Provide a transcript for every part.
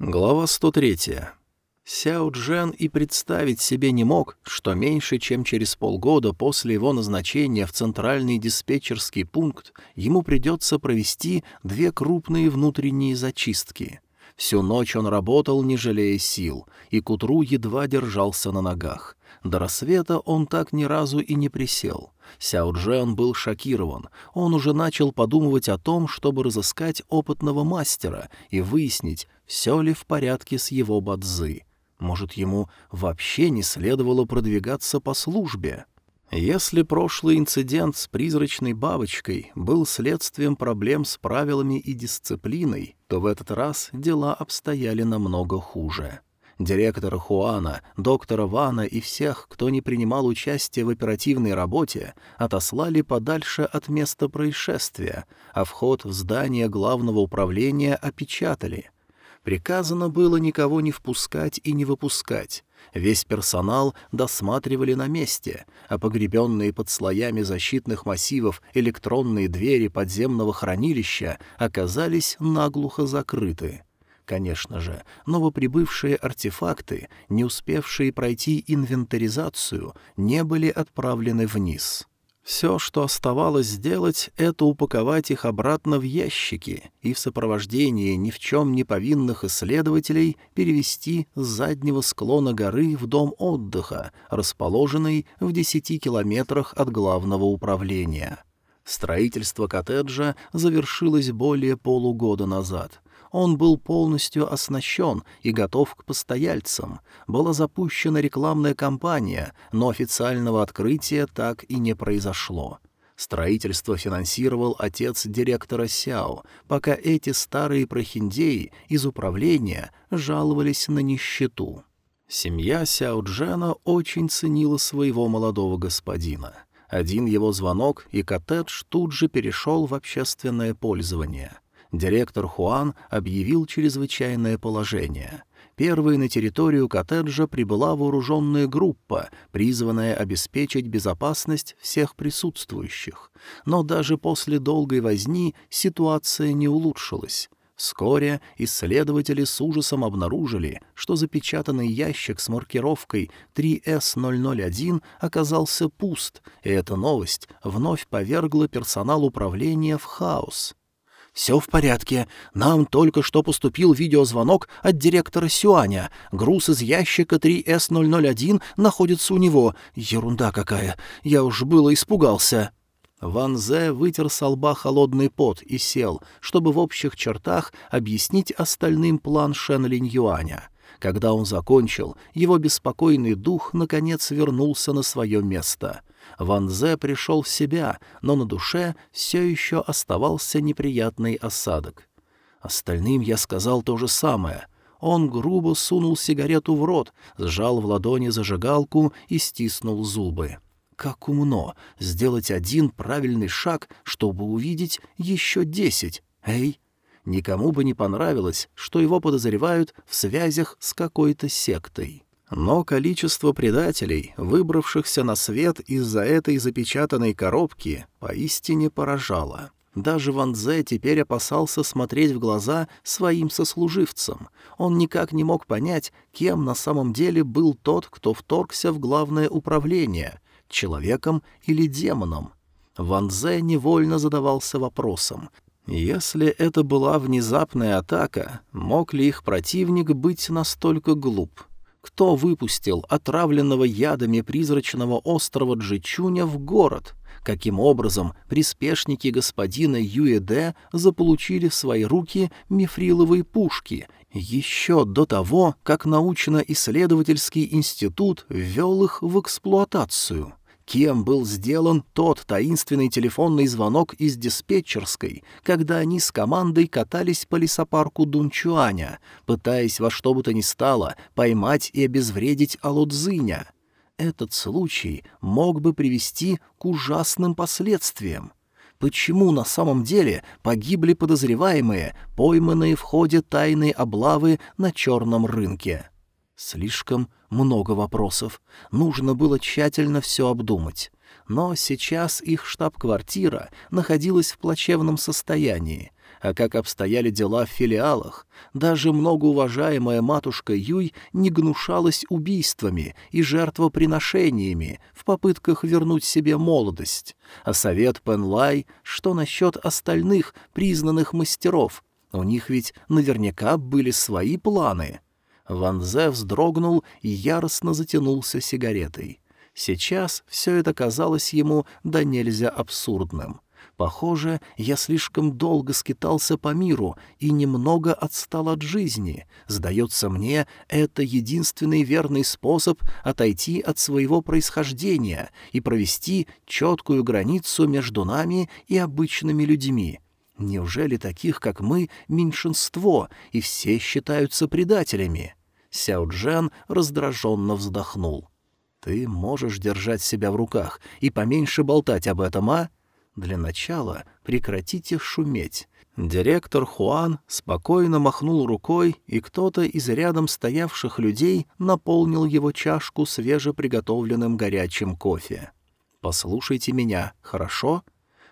Глава 103. Сяо Джен и представить себе не мог, что меньше чем через полгода после его назначения в центральный диспетчерский пункт ему придется провести две крупные внутренние зачистки. Всю ночь он работал, не жалея сил, и к утру едва держался на ногах. До рассвета он так ни разу и не присел. Сяо Джен был шокирован. Он уже начал подумывать о том, чтобы разыскать опытного мастера и выяснить, все ли в порядке с его бадзы. Может, ему вообще не следовало продвигаться по службе? Если прошлый инцидент с призрачной бабочкой был следствием проблем с правилами и дисциплиной, то в этот раз дела обстояли намного хуже. Директора Хуана, доктора Вана и всех, кто не принимал участие в оперативной работе, отослали подальше от места происшествия, а вход в здание главного управления опечатали. Приказано было никого не впускать и не выпускать. Весь персонал досматривали на месте, а погребенные под слоями защитных массивов электронные двери подземного хранилища оказались наглухо закрыты. Конечно же, новоприбывшие артефакты, не успевшие пройти инвентаризацию, не были отправлены вниз. Все, что оставалось сделать, это упаковать их обратно в ящики и в сопровождении ни в чем не повинных исследователей перевести с заднего склона горы в дом отдыха, расположенный в десяти километрах от главного управления. Строительство коттеджа завершилось более полугода назад — он был полностью оснащен и готов к постояльцам. Была запущена рекламная кампания, но официального открытия так и не произошло. Строительство финансировал отец директора Сяо, пока эти старые прохиндеи из управления жаловались на нищету. Семья Сяо Джена очень ценила своего молодого господина. Один его звонок, и коттедж тут же перешел в общественное пользование — директор Хуан объявил чрезвычайное положение. Первой на территорию коттеджа прибыла вооруженная группа, призванная обеспечить безопасность всех присутствующих. Но даже после долгой возни ситуация не улучшилась. Вскоре исследователи с ужасом обнаружили, что запечатанный ящик с маркировкой 3С001 оказался пуст, и эта новость вновь повергла персонал управления в хаос. «Все в порядке. Нам только что поступил видеозвонок от директора Сюаня. Груз из ящика 3С001 находится у него. Ерунда какая. Я уж было испугался». Ван Зе вытер со лба холодный пот и сел, чтобы в общих чертах объяснить остальным план Шен Линь Юаня. Когда он закончил, его беспокойный дух наконец вернулся на свое место. Ван Зе пришел в себя, но на душе все еще оставался неприятный осадок. Остальным я сказал то же самое. Он грубо сунул сигарету в рот, сжал в ладони зажигалку и стиснул зубы. Как умно сделать один правильный шаг, чтобы увидеть еще десять. Эй! Никому бы не понравилось, что его подозревают в связях с какой-то сектой. Но количество предателей, выбравшихся на свет из-за этой запечатанной коробки, поистине поражало. Даже Ван Дзе теперь опасался смотреть в глаза своим сослуживцам. Он никак не мог понять, кем на самом деле был тот, кто вторгся в главное управление — человеком или демоном. Ван Дзе невольно задавался вопросом. Если это была внезапная атака, мог ли их противник быть настолько глуп? Кто выпустил отравленного ядами призрачного острова Джичуня в город? Каким образом приспешники господина Юэде заполучили в свои руки мифриловые пушки еще до того, как научно-исследовательский институт ввел их в эксплуатацию? Кем был сделан тот таинственный телефонный звонок из диспетчерской, когда они с командой катались по лесопарку Дунчуаня, пытаясь во что бы то ни стало поймать и обезвредить Алудзиня. Этот случай мог бы привести к ужасным последствиям. Почему на самом деле погибли подозреваемые, пойманные в ходе тайной облавы на черном рынке? Слишком много вопросов. Нужно было тщательно все обдумать. Но сейчас их штаб-квартира находилась в плачевном состоянии. а как обстояли дела в филиалах. Даже многоуважаемая матушка Юй не гнушалась убийствами и жертвоприношениями в попытках вернуть себе молодость. А совет Пенлай, что насчет остальных признанных мастеров? У них ведь наверняка были свои планы. Ван Зе вздрогнул и яростно затянулся сигаретой. Сейчас все это казалось ему да нельзя абсурдным. Похоже, я слишком долго скитался по миру и немного отстал от жизни. Сдается мне, это единственный верный способ отойти от своего происхождения и провести четкую границу между нами и обычными людьми. Неужели таких, как мы, меньшинство, и все считаются предателями?» Сяо Джен раздраженно вздохнул. Ты можешь держать себя в руках и поменьше болтать об этом, а? Для начала прекратите шуметь. Директор Хуан спокойно махнул рукой, и кто-то из рядом стоявших людей наполнил его чашку свежеприготовленным горячим кофе. «Послушайте меня, хорошо?»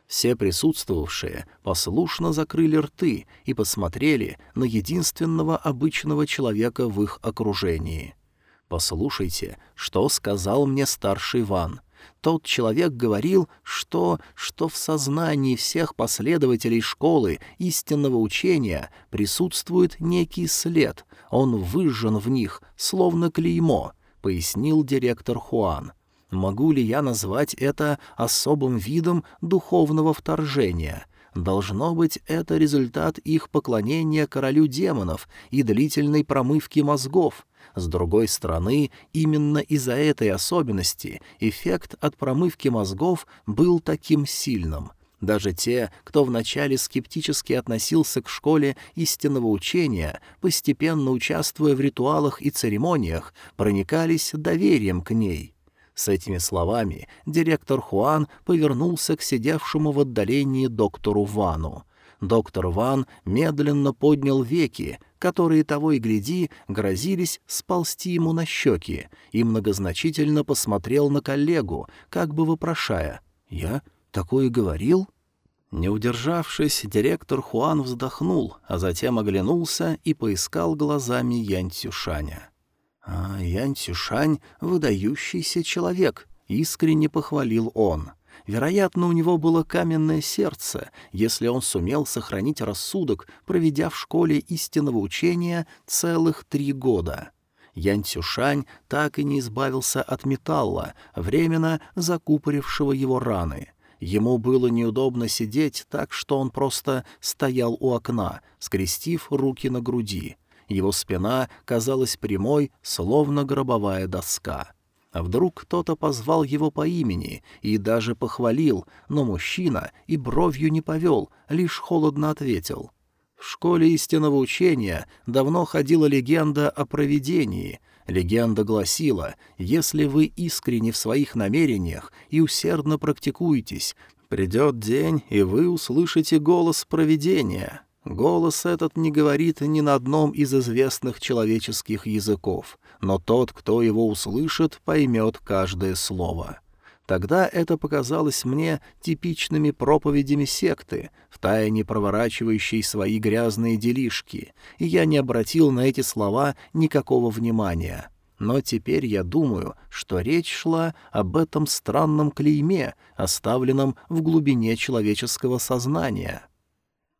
Все присутствовавшие послушно закрыли рты и посмотрели на единственного обычного человека в их окружении — Послушайте, что сказал мне старший Иван. Тот человек говорил, что, что в сознании всех последователей школы истинного учения присутствует некий след, он выжжен в них, словно клеймо, пояснил директор Хуан. Могу ли я назвать это особым видом духовного вторжения? Должно быть, это результат их поклонения королю демонов и длительной промывки мозгов. С другой стороны, именно из-за этой особенности эффект от промывки мозгов был таким сильным. Даже те, кто вначале скептически относился к школе истинного учения, постепенно участвуя в ритуалах и церемониях, проникались доверием к ней. С этими словами директор Хуан повернулся к сидевшему в отдалении доктору Вану. Доктор Ван медленно поднял веки, которые того и гляди грозились сползти ему на щеки, и многозначительно посмотрел на коллегу, как бы вопрошая «Я такое говорил?» Не удержавшись, директор Хуан вздохнул, а затем оглянулся и поискал глазами Янь Цюшаня. «А Янь Цюшань — выдающийся человек», — искренне похвалил он. Вероятно, у него было каменное сердце, если он сумел сохранить рассудок, проведя в школе истинного учения целых три года. Ян Цюшань так и не избавился от металла, временно закупорившего его раны. Ему было неудобно сидеть так, что он просто стоял у окна, скрестив руки на груди. Его спина казалась прямой, словно гробовая доска. А вдруг кто-то позвал его по имени и даже похвалил, но мужчина и бровью не повел, лишь холодно ответил. В школе истинного учения давно ходила легенда о провидении. Легенда гласила, если вы искренне в своих намерениях и усердно практикуетесь, придет день, и вы услышите голос провидения. Голос этот не говорит ни на одном из известных человеческих языков, но тот, кто его услышит, поймет каждое слово. Тогда это показалось мне типичными проповедями секты, втайне проворачивающей свои грязные делишки, и я не обратил на эти слова никакого внимания. Но теперь я думаю, что речь шла об этом странном клейме, оставленном в глубине человеческого сознания.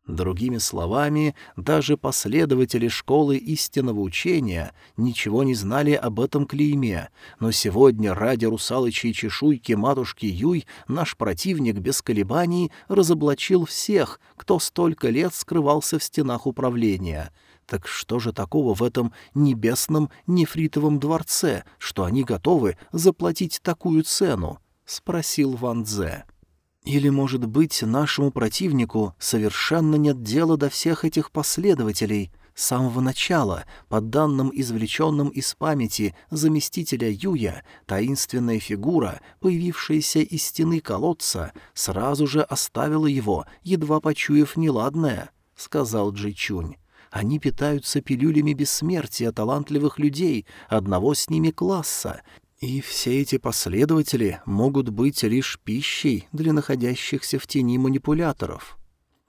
Другими словами, даже последователи школы истинного учения ничего не знали об этом клейме, но сегодня ради русалочьей чешуйки матушки Юй наш противник без колебаний разоблачил всех, кто столько лет скрывался в стенах управления. Так что же такого в этом небесном нефритовом дворце, что они готовы заплатить такую цену? — спросил Ван Дзе. Или, может быть, нашему противнику совершенно нет дела до всех этих последователей. С самого начала, по данным, извлеченным из памяти заместителя Юя, таинственная фигура, появившаяся из стены колодца, сразу же оставила его, едва почуяв неладное, — сказал Джичунь. Они питаются пилюлями бессмертия талантливых людей одного с ними класса и все эти последователи могут быть лишь пищей для находящихся в тени манипуляторов.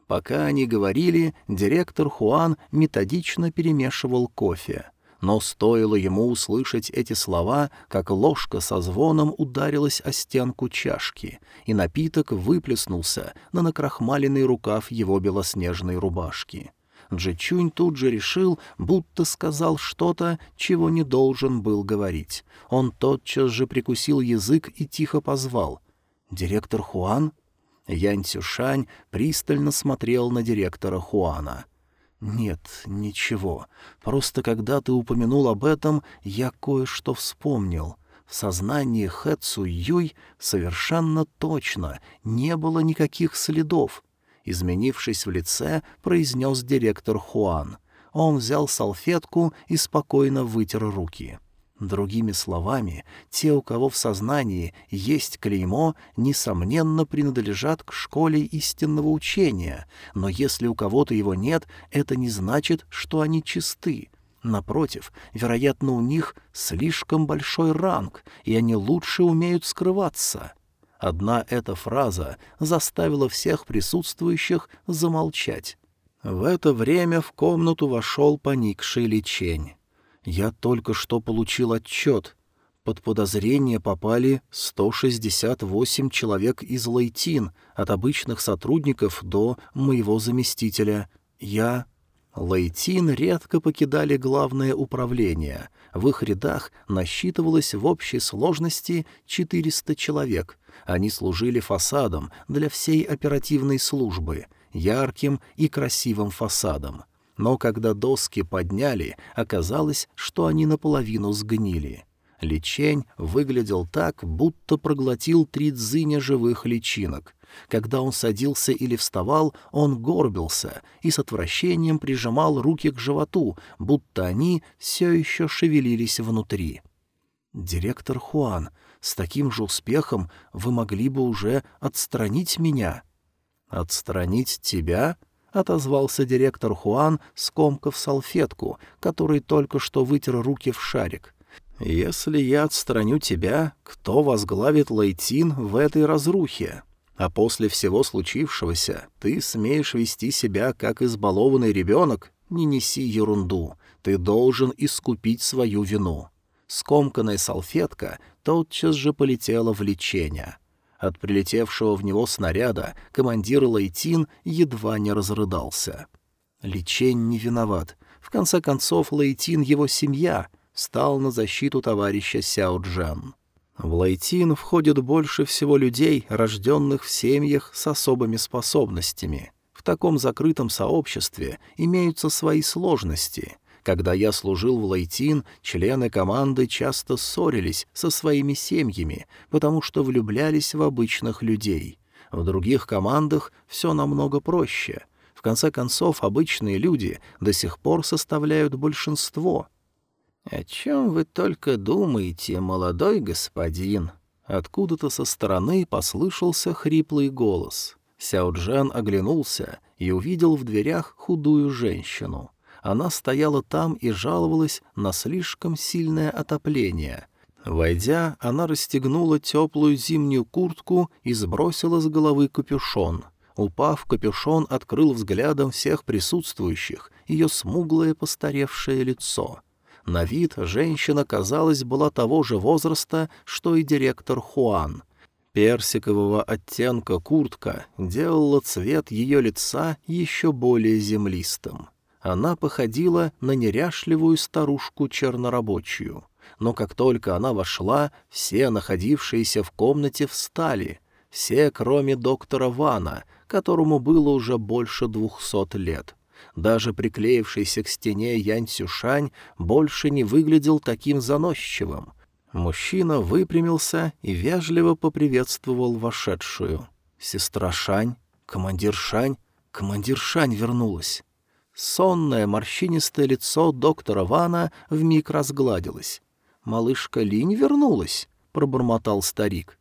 Пока они говорили, директор Хуан методично перемешивал кофе. Но стоило ему услышать эти слова, как ложка со звоном ударилась о стенку чашки, и напиток выплеснулся на накрахмаленный рукав его белоснежной рубашки. Джичунь тут же решил, будто сказал что-то, чего не должен был говорить. Он тотчас же прикусил язык и тихо позвал. «Директор Хуан?» Янь Цюшань пристально смотрел на директора Хуана. «Нет, ничего. Просто когда ты упомянул об этом, я кое-что вспомнил. В сознании Хэ Цу Юй совершенно точно не было никаких следов. Изменившись в лице, произнес директор Хуан. Он взял салфетку и спокойно вытер руки. Другими словами, те, у кого в сознании есть клеймо, несомненно принадлежат к школе истинного учения, но если у кого-то его нет, это не значит, что они чисты. Напротив, вероятно, у них слишком большой ранг, и они лучше умеют скрываться. Одна эта фраза заставила всех присутствующих замолчать. В это время в комнату вошел поникший лечень. Я только что получил отчет. Под подозрение попали 168 человек из Лейтин, от обычных сотрудников до моего заместителя. Я... Лейтин редко покидали главное управление. В их рядах насчитывалось в общей сложности 400 человек. Они служили фасадом для всей оперативной службы, ярким и красивым фасадом но когда доски подняли, оказалось, что они наполовину сгнили. Личень выглядел так, будто проглотил три дзыня живых личинок. Когда он садился или вставал, он горбился и с отвращением прижимал руки к животу, будто они все еще шевелились внутри. «Директор Хуан, с таким же успехом вы могли бы уже отстранить меня». «Отстранить тебя?» — отозвался директор Хуан, скомкав салфетку, который только что вытер руки в шарик. «Если я отстраню тебя, кто возглавит Лейтин в этой разрухе? А после всего случившегося ты смеешь вести себя, как избалованный ребенок? Не неси ерунду. Ты должен искупить свою вину». Скомканная салфетка тотчас же полетела в лечение. От прилетевшего в него снаряда командир Лейтин едва не разрыдался. Личень не виноват. В конце концов, Лейтин — его семья, стал на защиту товарища Сяо Джан. В Лейтин входит больше всего людей, рожденных в семьях с особыми способностями. В таком закрытом сообществе имеются свои сложности — когда я служил в Лайтин, члены команды часто ссорились со своими семьями, потому что влюблялись в обычных людей. В других командах все намного проще. В конце концов, обычные люди до сих пор составляют большинство. «О чем вы только думаете, молодой господин?» Откуда-то со стороны послышался хриплый голос. Сяоджан оглянулся и увидел в дверях худую женщину — она стояла там и жаловалась на слишком сильное отопление. Войдя, она расстегнула теплую зимнюю куртку и сбросила с головы капюшон. Упав, капюшон открыл взглядом всех присутствующих ее смуглое постаревшее лицо. На вид женщина, казалось, была того же возраста, что и директор Хуан — Персикового оттенка куртка делала цвет ее лица еще более землистым она походила на неряшливую старушку-чернорабочую. Но как только она вошла, все находившиеся в комнате встали, все, кроме доктора Вана, которому было уже больше двухсот лет. Даже приклеившийся к стене Янь Цюшань больше не выглядел таким заносчивым. Мужчина выпрямился и вежливо поприветствовал вошедшую. «Сестра Шань, командир Шань, командир Шань вернулась». Сонное морщинистое лицо доктора Вана вмиг разгладилось. «Малышка Линь вернулась», — пробормотал старик.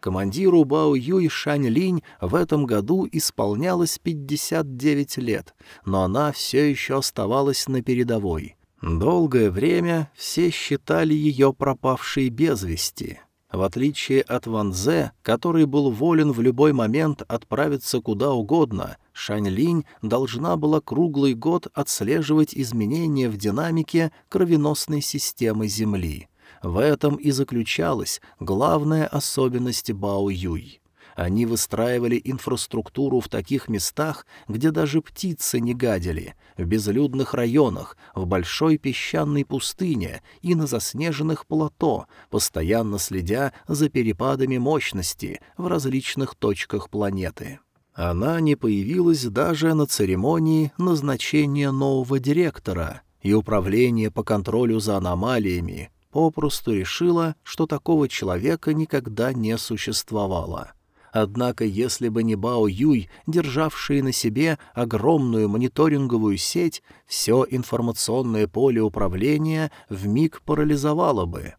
Командиру Бао Юй Шань Линь в этом году исполнялось 59 лет, но она все еще оставалась на передовой. Долгое время все считали ее пропавшей без вести. В отличие от Ван Зе, который был волен в любой момент отправиться куда угодно, Шань Линь должна была круглый год отслеживать изменения в динамике кровеносной системы Земли. В этом и заключалась главная особенность Бао Юй. Они выстраивали инфраструктуру в таких местах, где даже птицы не гадили, в безлюдных районах, в большой песчаной пустыне и на заснеженных плато, постоянно следя за перепадами мощности в различных точках планеты. Она не появилась даже на церемонии назначения нового директора, и управление по контролю за аномалиями попросту решило, что такого человека никогда не существовало. Однако, если бы не Бао Юй, державший на себе огромную мониторинговую сеть, все информационное поле управления вмиг парализовало бы.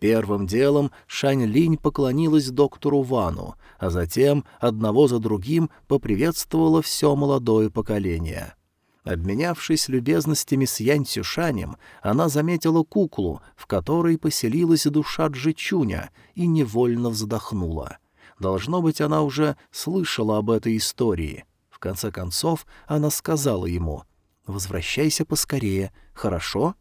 Первым делом Шань Линь поклонилась доктору Вану, а затем одного за другим поприветствовала все молодое поколение. Обменявшись любезностями с Янь Цюшанем, она заметила куклу, в которой поселилась душа Джичуня, и невольно вздохнула — Должно быть, она уже слышала об этой истории. В конце концов, она сказала ему «Возвращайся поскорее, хорошо?»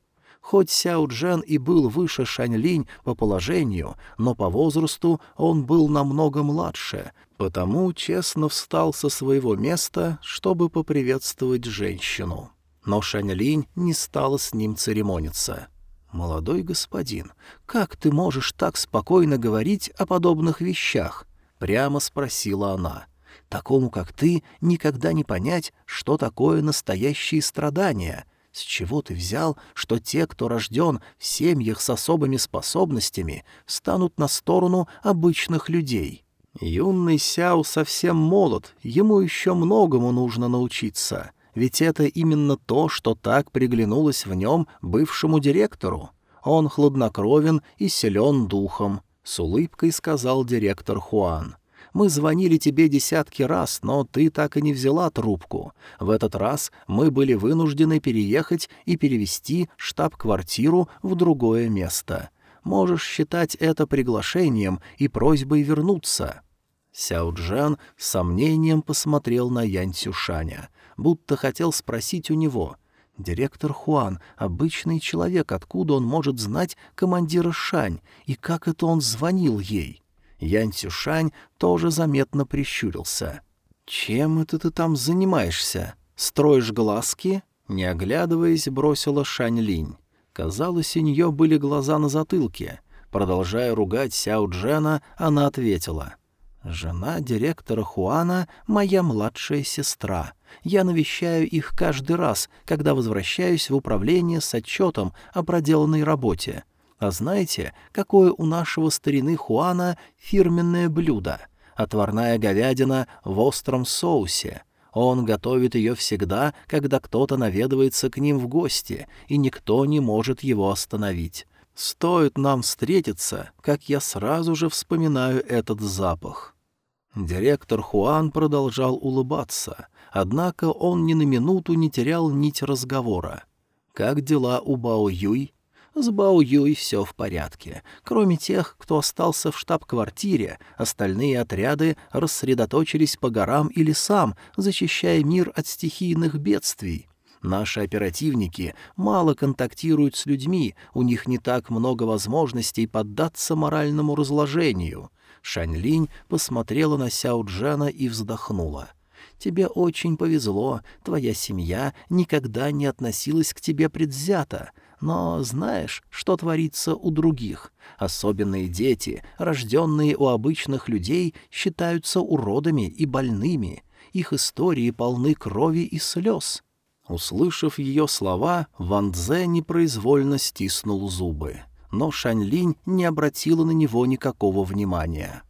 Хоть Сяо Джен и был выше Шаньлинь по положению, но по возрасту он был намного младше, потому честно встал со своего места, чтобы поприветствовать женщину. Но Шаньлинь не стала с ним церемониться. «Молодой господин, как ты можешь так спокойно говорить о подобных вещах?» прямо спросила она. «Такому, как ты, никогда не понять, что такое настоящие страдания. С чего ты взял, что те, кто рожден в семьях с особыми способностями, станут на сторону обычных людей?» Юный Сяо совсем молод, ему еще многому нужно научиться, ведь это именно то, что так приглянулось в нем бывшему директору. Он хладнокровен и силен духом, — с улыбкой сказал директор Хуан. «Мы звонили тебе десятки раз, но ты так и не взяла трубку. В этот раз мы были вынуждены переехать и перевести штаб-квартиру в другое место. Можешь считать это приглашением и просьбой вернуться». Сяо Джан с сомнением посмотрел на Янь Цюшаня, будто хотел спросить у него — Директор Хуан — обычный человек, откуда он может знать командира Шань, и как это он звонил ей? Янь Цюшань тоже заметно прищурился. «Чем это ты там занимаешься? Строишь глазки?» Не оглядываясь, бросила Шань Линь. Казалось, у нее были глаза на затылке. Продолжая ругать Сяо Джена, она ответила. «Жена директора Хуана — моя младшая сестра. Я навещаю их каждый раз, когда возвращаюсь в управление с отчетом о проделанной работе. А знаете, какое у нашего старины Хуана фирменное блюдо? Отварная говядина в остром соусе. Он готовит ее всегда, когда кто-то наведывается к ним в гости, и никто не может его остановить. Стоит нам встретиться, как я сразу же вспоминаю этот запах. Директор Хуан продолжал улыбаться, однако он ни на минуту не терял нить разговора. «Как дела у Бао Юй?» С Бао Юй все в порядке. Кроме тех, кто остался в штаб-квартире, остальные отряды рассредоточились по горам и лесам, защищая мир от стихийных бедствий. Наши оперативники мало контактируют с людьми, у них не так много возможностей поддаться моральному разложению. Шаньлинь посмотрела на Сяо Джана и вздохнула — Тебе очень повезло, твоя семья никогда не относилась к тебе предвзято. Но знаешь, что творится у других? Особенные дети, рожденные у обычных людей, считаются уродами и больными. Их истории полны крови и слез». Услышав ее слова, Ван Дзе непроизвольно стиснул зубы. Но Шаньлинь не обратила на него никакого внимания.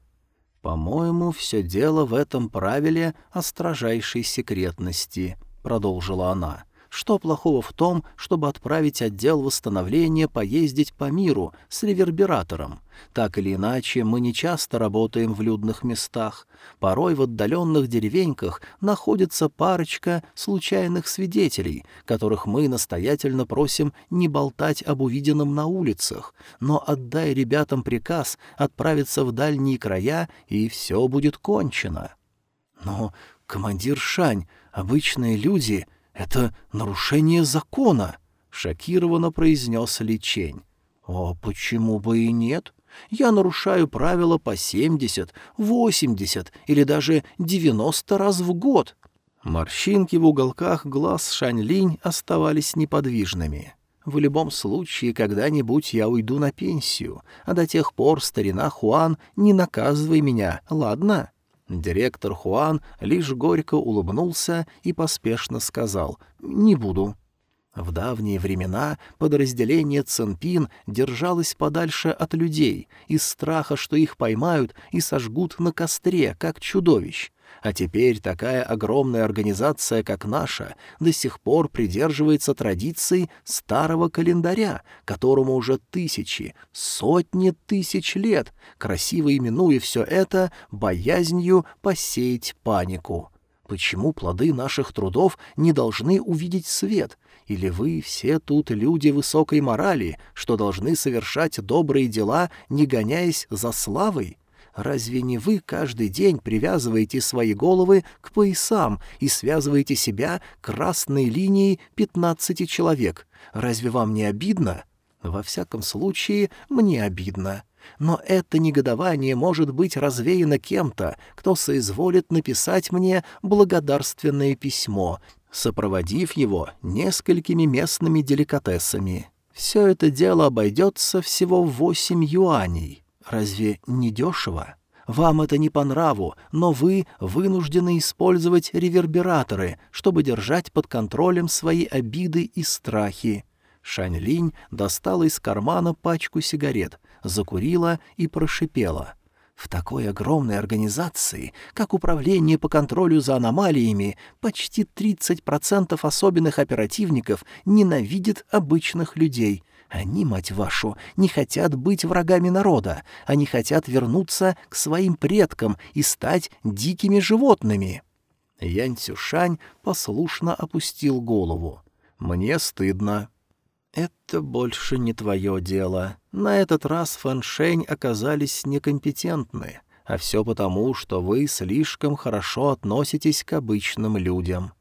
«По-моему, все дело в этом правиле о строжайшей секретности», — продолжила она. Что плохого в том, чтобы отправить отдел восстановления поездить по миру с ревербератором? Так или иначе, мы не часто работаем в людных местах. Порой в отдаленных деревеньках находится парочка случайных свидетелей, которых мы настоятельно просим не болтать об увиденном на улицах, но отдай ребятам приказ отправиться в дальние края, и все будет кончено. Но, командир Шань, обычные люди — это нарушение закона, — шокированно произнес Ли Чень. «О, почему бы и нет? Я нарушаю правила по семьдесят, восемьдесят или даже девяносто раз в год». Морщинки в уголках глаз Шань-Линь оставались неподвижными. В любом случае, когда-нибудь я уйду на пенсию, а до тех пор, старина Хуан, не наказывай меня, ладно?» Директор Хуан лишь горько улыбнулся и поспешно сказал «Не буду». В давние времена подразделение Цинпин держалось подальше от людей, из страха, что их поймают и сожгут на костре, как чудовищ. А теперь такая огромная организация, как наша, до сих пор придерживается традиций старого календаря, которому уже тысячи, сотни тысяч лет, красиво именуя все это боязнью посеять панику. Почему плоды наших трудов не должны увидеть свет? Или вы все тут люди высокой морали, что должны совершать добрые дела, не гоняясь за славой? Разве не вы каждый день привязываете свои головы к поясам и связываете себя красной линией пятнадцати человек? Разве вам не обидно? Во всяком случае, мне обидно. Но это негодование может быть развеяно кем-то, кто соизволит написать мне благодарственное письмо, сопроводив его несколькими местными деликатесами. Все это дело обойдется всего в восемь юаней. Разве не дешево? Вам это не по нраву, но вы вынуждены использовать ревербераторы, чтобы держать под контролем свои обиды и страхи. Шань Линь достала из кармана пачку сигарет, закурила и прошипела. В такой огромной организации, как Управление по контролю за аномалиями, почти 30% особенных оперативников ненавидят обычных людей — они, мать вашу, не хотят быть врагами народа, они хотят вернуться к своим предкам и стать дикими животными. Янь Цюшань послушно опустил голову. «Мне стыдно». «Это больше не твое дело. На этот раз Фэншень оказались некомпетентны, а все потому, что вы слишком хорошо относитесь к обычным людям»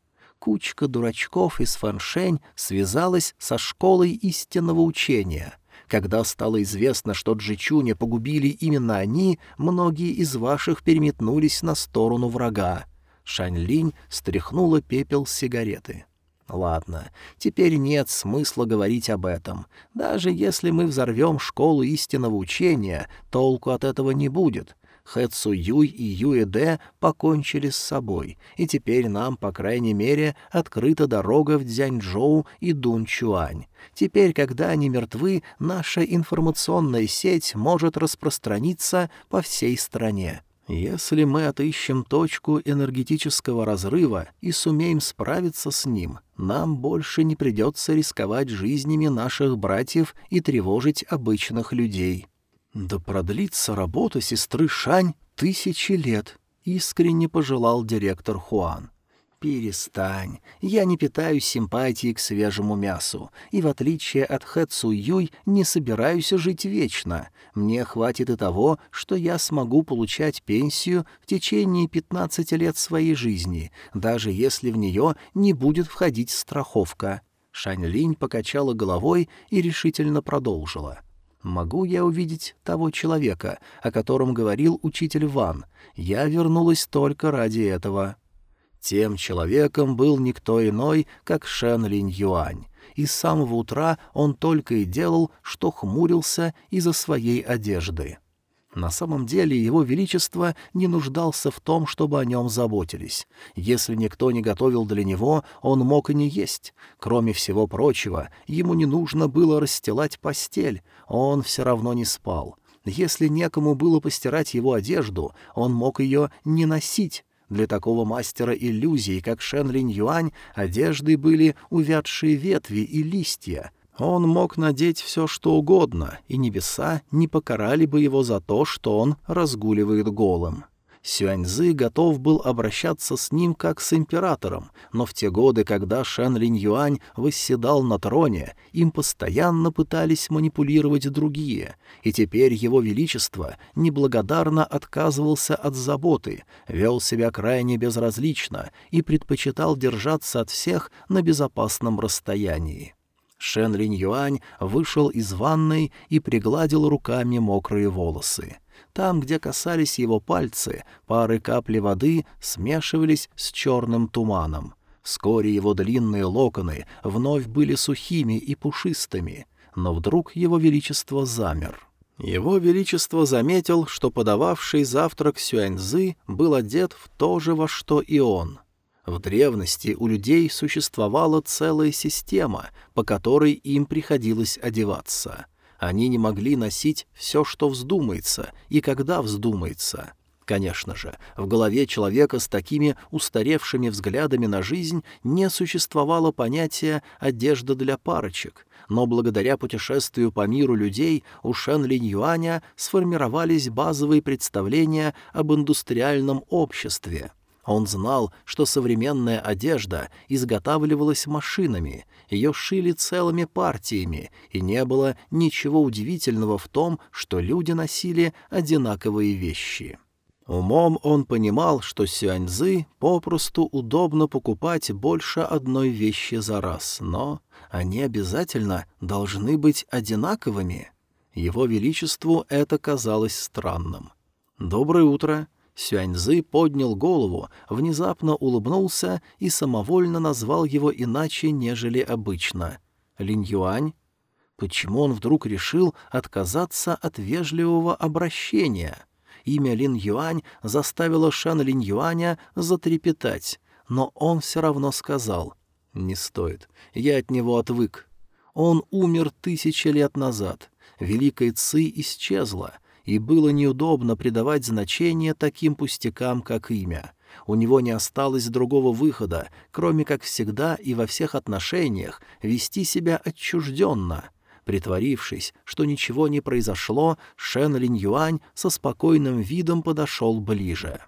кучка дурачков из Фаншень связалась со школой истинного учения. Когда стало известно, что Джичуня погубили именно они, многие из ваших переметнулись на сторону врага. Шань-Линь стряхнула пепел сигареты. Ладно, теперь нет смысла говорить об этом. Даже если мы взорвем школу истинного учения, толку от этого не будет. Хэ Цу Юй и Юэ Дэ покончили с собой, и теперь нам, по крайней мере, открыта дорога в Дзяньчжоу и Дунчуань. Теперь, когда они мертвы, наша информационная сеть может распространиться по всей стране. Если мы отыщем точку энергетического разрыва и сумеем справиться с ним, нам больше не придется рисковать жизнями наших братьев и тревожить обычных людей. «Да продлится работа сестры Шань тысячи лет», — искренне пожелал директор Хуан. «Перестань. Я не питаю симпатии к свежему мясу, и, в отличие от Хэ Цу Юй, не собираюсь жить вечно. Мне хватит и того, что я смогу получать пенсию в течение пятнадцати лет своей жизни, даже если в нее не будет входить страховка». Шань Линь покачала головой и решительно продолжила. — Могу я увидеть того человека, о котором говорил учитель Ван? Я вернулась только ради этого». Тем человеком был никто иной, как Шен Линь Юань, и с самого утра он только и делал, что хмурился из-за своей одежды. На самом деле его величество не нуждался в том, чтобы о нем заботились. Если никто не готовил для него, он мог и не есть. Кроме всего прочего, ему не нужно было расстилать постель, он все равно не спал. Если некому было постирать его одежду, он мог ее не носить. Для такого мастера иллюзий, как Шен Линь Юань, одежды были увядшие ветви и листья. Он мог надеть все, что угодно, и небеса не покарали бы его за то, что он разгуливает голым. Сюаньзы готов был обращаться с ним как с императором, но в те годы, когда Шэн Линь Юань восседал на троне, им постоянно пытались манипулировать другие, и теперь его величество неблагодарно отказывался от заботы, вел себя крайне безразлично и предпочитал держаться от всех на безопасном расстоянии. Шен Линь Юань вышел из ванной и пригладил руками мокрые волосы. Там, где касались его пальцы, пары капли воды смешивались с черным туманом. Вскоре его длинные локоны вновь были сухими и пушистыми, но вдруг его величество замер. Его Величество заметил, что подававший завтрак Сюаньзы был одет в то же, во что и он. В древности у людей существовала целая система, по которой им приходилось одеваться. Они не могли носить все, что вздумается, и когда вздумается. Конечно же, в голове человека с такими устаревшими взглядами на жизнь не существовало понятия «одежда для парочек», но благодаря путешествию по миру людей у Шен Линь Юаня сформировались базовые представления об индустриальном обществе — он знал, что современная одежда изготавливалась машинами, ее шили целыми партиями, и не было ничего удивительного в том, что люди носили одинаковые вещи. Умом он понимал, что сюаньзы попросту удобно покупать больше одной вещи за раз, но они обязательно должны быть одинаковыми. Его Величеству это казалось странным. «Доброе утро!» Сюаньзы поднял голову, внезапно улыбнулся и самовольно назвал его иначе, нежели обычно. Линь Юань? Почему он вдруг решил отказаться от вежливого обращения? Имя Лин Юань заставило Шан Линь Юаня затрепетать, но он все равно сказал «Не стоит, я от него отвык». Он умер тысячи лет назад. Великая Ци исчезла, и было неудобно придавать значение таким пустякам, как имя. У него не осталось другого выхода, кроме как всегда и во всех отношениях вести себя отчужденно. Притворившись, что ничего не произошло, Шен Линь Юань со спокойным видом подошел ближе.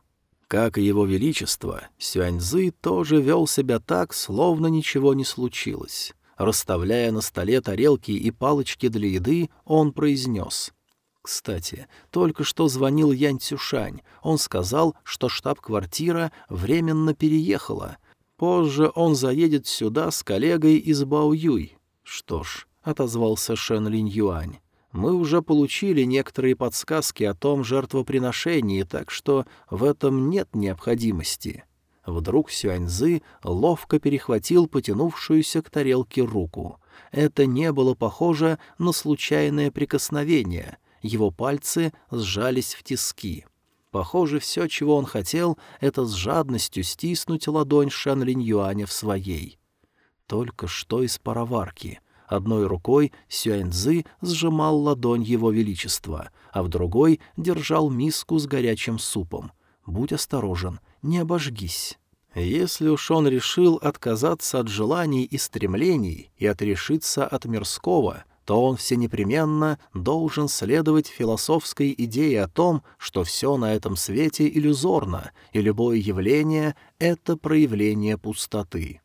Как и его величество, Сюаньзы тоже вел себя так, словно ничего не случилось. Расставляя на столе тарелки и палочки для еды, он произнес кстати, только что звонил Янь Цюшань. Он сказал, что штаб-квартира временно переехала. Позже он заедет сюда с коллегой из Баоюй. Что ж, — отозвался Шен Линь Юань, — мы уже получили некоторые подсказки о том жертвоприношении, так что в этом нет необходимости. Вдруг Сюаньзы ловко перехватил потянувшуюся к тарелке руку. Это не было похоже на случайное прикосновение — его пальцы сжались в тиски. Похоже, все, чего он хотел, это с жадностью стиснуть ладонь Шан Линь Юаня в своей. Только что из пароварки. Одной рукой Сюэньцзы сжимал ладонь его величества, а в другой держал миску с горячим супом. «Будь осторожен, не обожгись». Если уж он решил отказаться от желаний и стремлений и отрешиться от мирского, то он всенепременно должен следовать философской идее о том, что все на этом свете иллюзорно, и любое явление — это проявление пустоты.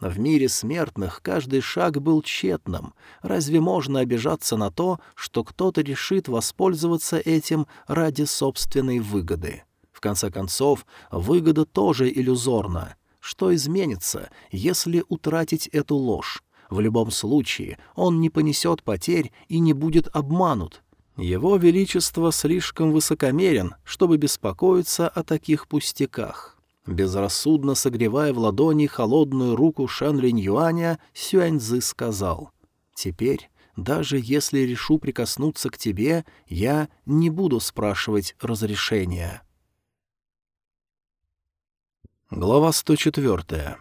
В мире смертных каждый шаг был тщетным. Разве можно обижаться на то, что кто-то решит воспользоваться этим ради собственной выгоды? В конце концов, выгода тоже иллюзорна. Что изменится, если утратить эту ложь? В любом случае он не понесет потерь и не будет обманут. Его Величество слишком высокомерен, чтобы беспокоиться о таких пустяках. Безрассудно согревая в ладони холодную руку Линь Юаня, Сюаньзы сказал, «Теперь, даже если решу прикоснуться к тебе, я не буду спрашивать разрешения». Глава 104.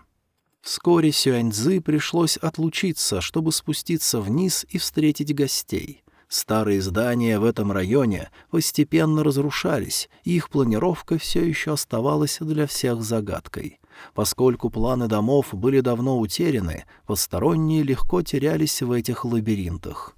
Вскоре Сюаньцзы пришлось отлучиться, чтобы спуститься вниз и встретить гостей. Старые здания в этом районе постепенно разрушались, и их планировка все еще оставалась для всех загадкой. Поскольку планы домов были давно утеряны, посторонние легко терялись в этих лабиринтах.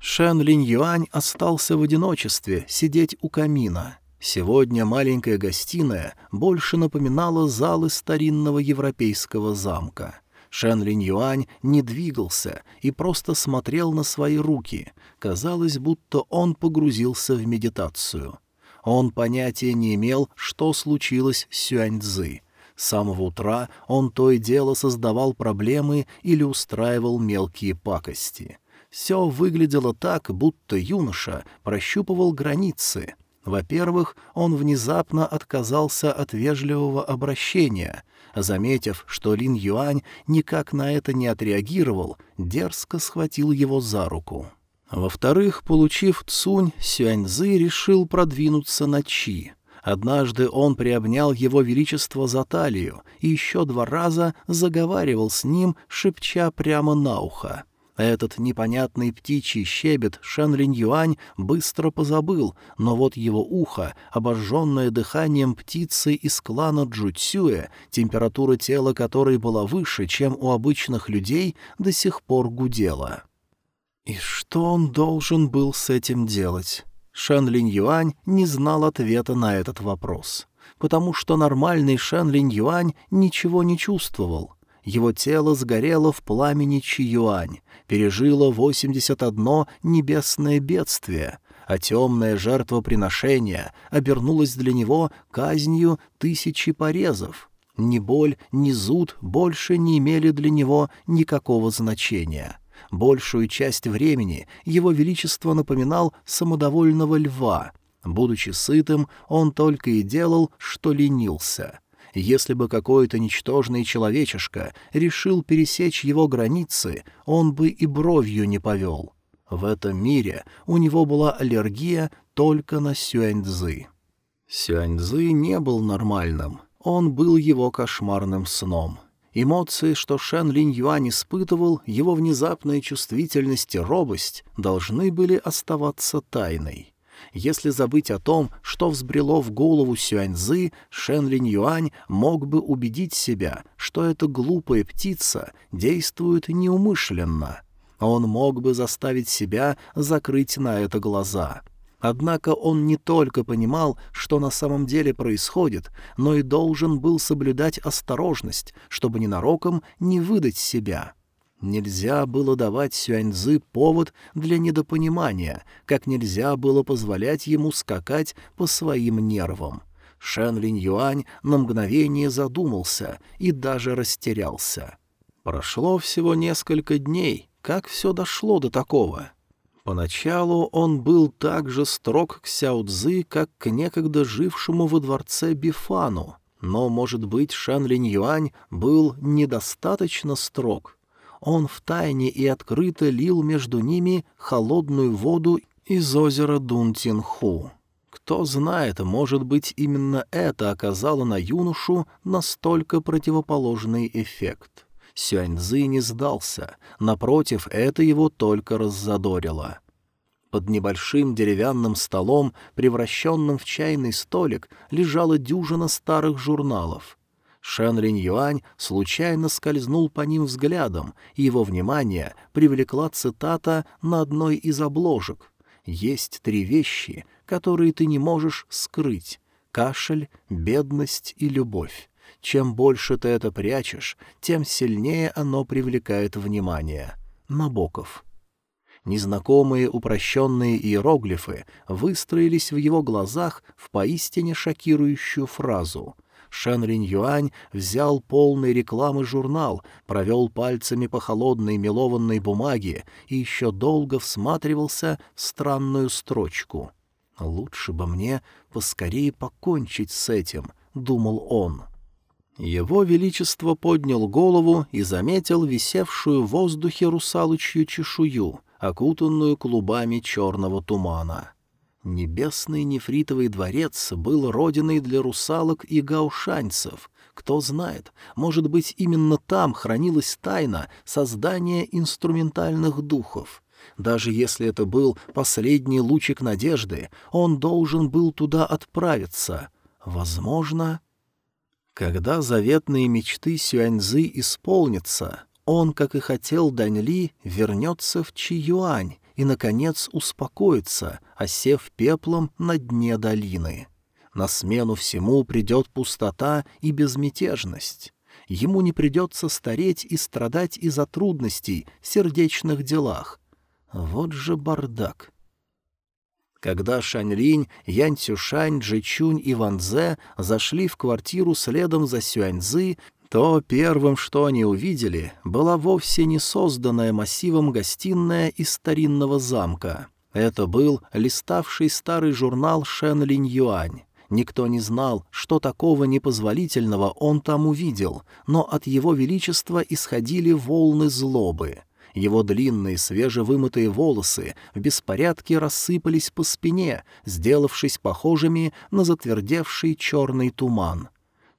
Шэн Линь Юань остался в одиночестве, сидеть у камина. Сегодня маленькая гостиная больше напоминала залы старинного европейского замка. Шэн Линь Юань не двигался и просто смотрел на свои руки. Казалось, будто он погрузился в медитацию. Он понятия не имел, что случилось с Сюань Цзы. С самого утра он то и дело создавал проблемы или устраивал мелкие пакости. Все выглядело так, будто юноша прощупывал границы. Во-первых, он внезапно отказался от вежливого обращения. Заметив, что Лин Юань никак на это не отреагировал, дерзко схватил его за руку. Во-вторых, получив Цунь, Сюаньзы решил продвинуться на Чи. Однажды он приобнял его величество за талию и еще два раза заговаривал с ним, шепча прямо на ухо — этот непонятный птичий щебет Шэн Линь Юань быстро позабыл, но вот его ухо, обожженное дыханием птицы из клана Джуцюэ, температура тела которой была выше, чем у обычных людей, до сих пор гудела. И что он должен был с этим делать? Шэн Линь Юань не знал ответа на этот вопрос, потому что нормальный Шэн Линь Юань ничего не чувствовал. Его тело сгорело в пламени Чиюань, пережило 81 небесное бедствие, а темное жертвоприношение обернулось для него казнью тысячи порезов. Ни боль, ни зуд больше не имели для него никакого значения. Большую часть времени его величество напоминал самодовольного льва. Будучи сытым, он только и делал, что ленился — если бы какой-то ничтожный человечишка решил пересечь его границы, он бы и бровью не повел. В этом мире у него была аллергия только на Сюаньцзы. Сюаньцзы не был нормальным, он был его кошмарным сном. Эмоции, что Шэн Линь Юань испытывал, его внезапная чувствительность и робость должны были оставаться тайной. Если забыть о том, что взбрело в голову Сюаньзы, Шен Линь Юань мог бы убедить себя, что эта глупая птица действует неумышленно. Он мог бы заставить себя закрыть на это глаза. Однако он не только понимал, что на самом деле происходит, но и должен был соблюдать осторожность, чтобы ненароком не выдать себя. Нельзя было давать Сюаньзы повод для недопонимания, как нельзя было позволять ему скакать по своим нервам. Шэн Линь Юань на мгновение задумался и даже растерялся. Прошло всего несколько дней, как все дошло до такого. Поначалу он был так же строг к Сяо Цзы, как к некогда жившему во дворце Бифану, но, может быть, Шэн Линь Юань был недостаточно строг — он втайне и открыто лил между ними холодную воду из озера Дунтинху. Кто знает, может быть, именно это оказало на юношу настолько противоположный эффект. Сюаньзы не сдался, напротив, это его только раззадорило. Под небольшим деревянным столом, превращенным в чайный столик, лежала дюжина старых журналов — Шэн Линь Юань случайно скользнул по ним взглядом, и его внимание привлекла цитата на одной из обложек. «Есть три вещи, которые ты не можешь скрыть — кашель, бедность и любовь. Чем больше ты это прячешь, тем сильнее оно привлекает внимание». Набоков. Незнакомые упрощенные иероглифы выстроились в его глазах в поистине шокирующую фразу — Шэн Линь Юань взял полный рекламы журнал, провел пальцами по холодной мелованной бумаге и еще долго всматривался в странную строчку. «Лучше бы мне поскорее покончить с этим», — думал он. Его Величество поднял голову и заметил висевшую в воздухе русалочью чешую, окутанную клубами черного тумана. Небесный нефритовый дворец был родиной для русалок и гаушанцев. Кто знает, может быть, именно там хранилась тайна создания инструментальных духов. Даже если это был последний лучик надежды, он должен был туда отправиться. Возможно... Когда заветные мечты Сюаньзы исполнятся, он, как и хотел Дань Ли, вернется в Чиюань и, наконец, успокоится, осев пеплом на дне долины. На смену всему придет пустота и безмятежность. Ему не придется стареть и страдать из-за трудностей в сердечных делах. Вот же бардак. Когда Шаньлинь, Янь Цюшань, Джичунь и Ван Зе зашли в квартиру следом за Сюаньзы, то первым, что они увидели, была вовсе не созданная массивом гостиная из старинного замка. Это был листавший старый журнал Шен Линь Юань. Никто не знал, что такого непозволительного он там увидел, но от его величества исходили волны злобы. Его длинные свежевымытые волосы в беспорядке рассыпались по спине, сделавшись похожими на затвердевший черный туман.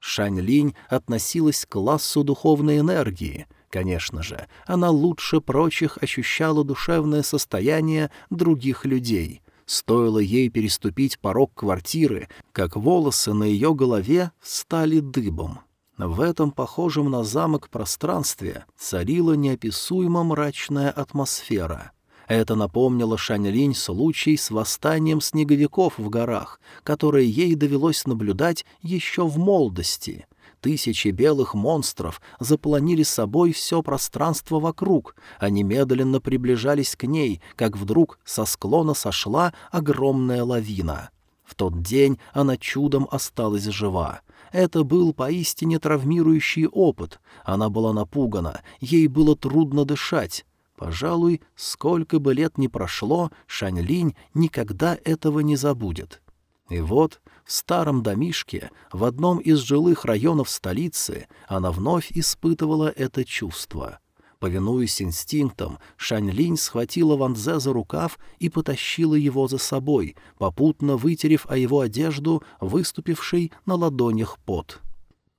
Шань-Линь относилась к классу духовной энергии. Конечно же, она лучше прочих ощущала душевное состояние других людей — Стоило ей переступить порог квартиры, как волосы на ее голове стали дыбом. В этом похожем на замок пространстве царила неописуемо мрачная атмосфера. Это напомнило Шаньлинь случай с восстанием снеговиков в горах, которое ей довелось наблюдать еще в молодости — Тысячи белых монстров заполонили собой все пространство вокруг. Они медленно приближались к ней, как вдруг со склона сошла огромная лавина. В тот день она чудом осталась жива. Это был поистине травмирующий опыт. Она была напугана, ей было трудно дышать. Пожалуй, сколько бы лет ни прошло, Шаньлинь никогда этого не забудет. И вот в старом домишке, в одном из жилых районов столицы, она вновь испытывала это чувство. Повинуясь инстинктам, Шаньлинь схватила Ванзе за рукав и потащила его за собой, попутно вытерев о его одежду, выступивший на ладонях пот.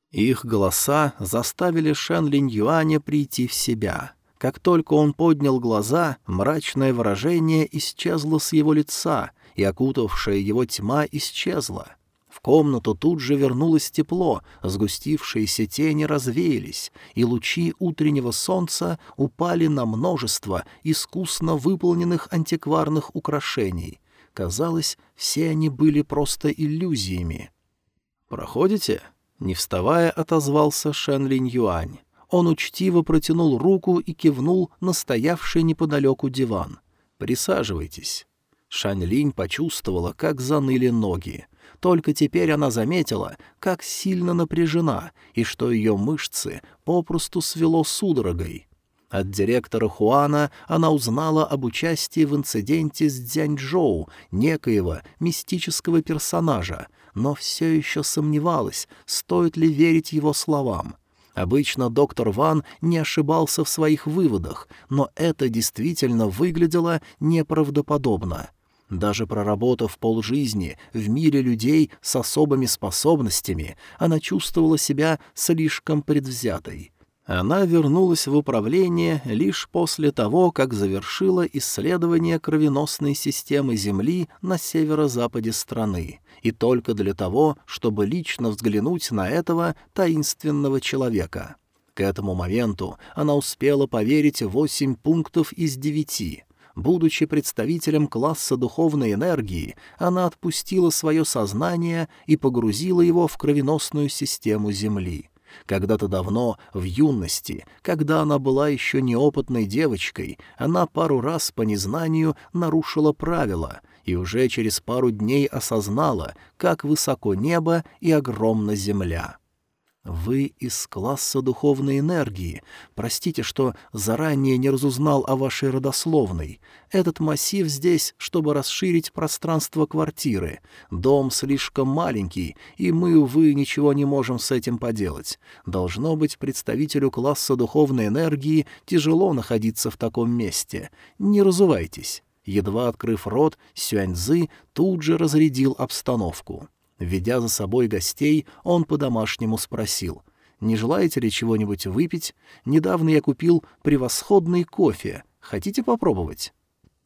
Их голоса заставили Шэн Линь Юаня прийти в себя. Как только он поднял глаза, мрачное выражение исчезло с его лица, и окутавшая его тьма исчезла. В комнату тут же вернулось тепло, сгустившиеся тени развеялись, и лучи утреннего солнца упали на множество искусно выполненных антикварных украшений. Казалось, все они были просто иллюзиями. «Проходите?» — не вставая, отозвался Шен Линь Юань. Он учтиво протянул руку и кивнул на стоявший неподалеку диван. «Присаживайтесь». Шань Линь почувствовала, как заныли ноги. Только теперь она заметила, как сильно напряжена, и что ее мышцы попросту свело судорогой. От директора Хуана она узнала об участии в инциденте с Дзяньчжоу, некоего мистического персонажа, но все еще сомневалась, стоит ли верить его словам. Обычно доктор Ван не ошибался в своих выводах, но это действительно выглядело неправдоподобно. Даже проработав полжизни в мире людей с особыми способностями, она чувствовала себя слишком предвзятой. Она вернулась в управление лишь после того, как завершила исследование кровеносной системы Земли на северо-западе страны, и только для того, чтобы лично взглянуть на этого таинственного человека. К этому моменту она успела поверить восемь пунктов из девяти — Будучи представителем класса духовной энергии, она отпустила свое сознание и погрузила его в кровеносную систему Земли. Когда-то давно, в юности, когда она была еще неопытной девочкой, она пару раз по незнанию нарушила правила и уже через пару дней осознала, как высоко небо и огромна земля. «Вы из класса духовной энергии. Простите, что заранее не разузнал о вашей родословной. Этот массив здесь, чтобы расширить пространство квартиры. Дом слишком маленький, и мы, увы, ничего не можем с этим поделать. Должно быть, представителю класса духовной энергии тяжело находиться в таком месте. Не разувайтесь». Едва открыв рот, Сюаньзы тут же разрядил обстановку. Ведя за собой гостей, он по-домашнему спросил, «Не желаете ли чего-нибудь выпить? Недавно я купил превосходный кофе. Хотите попробовать?»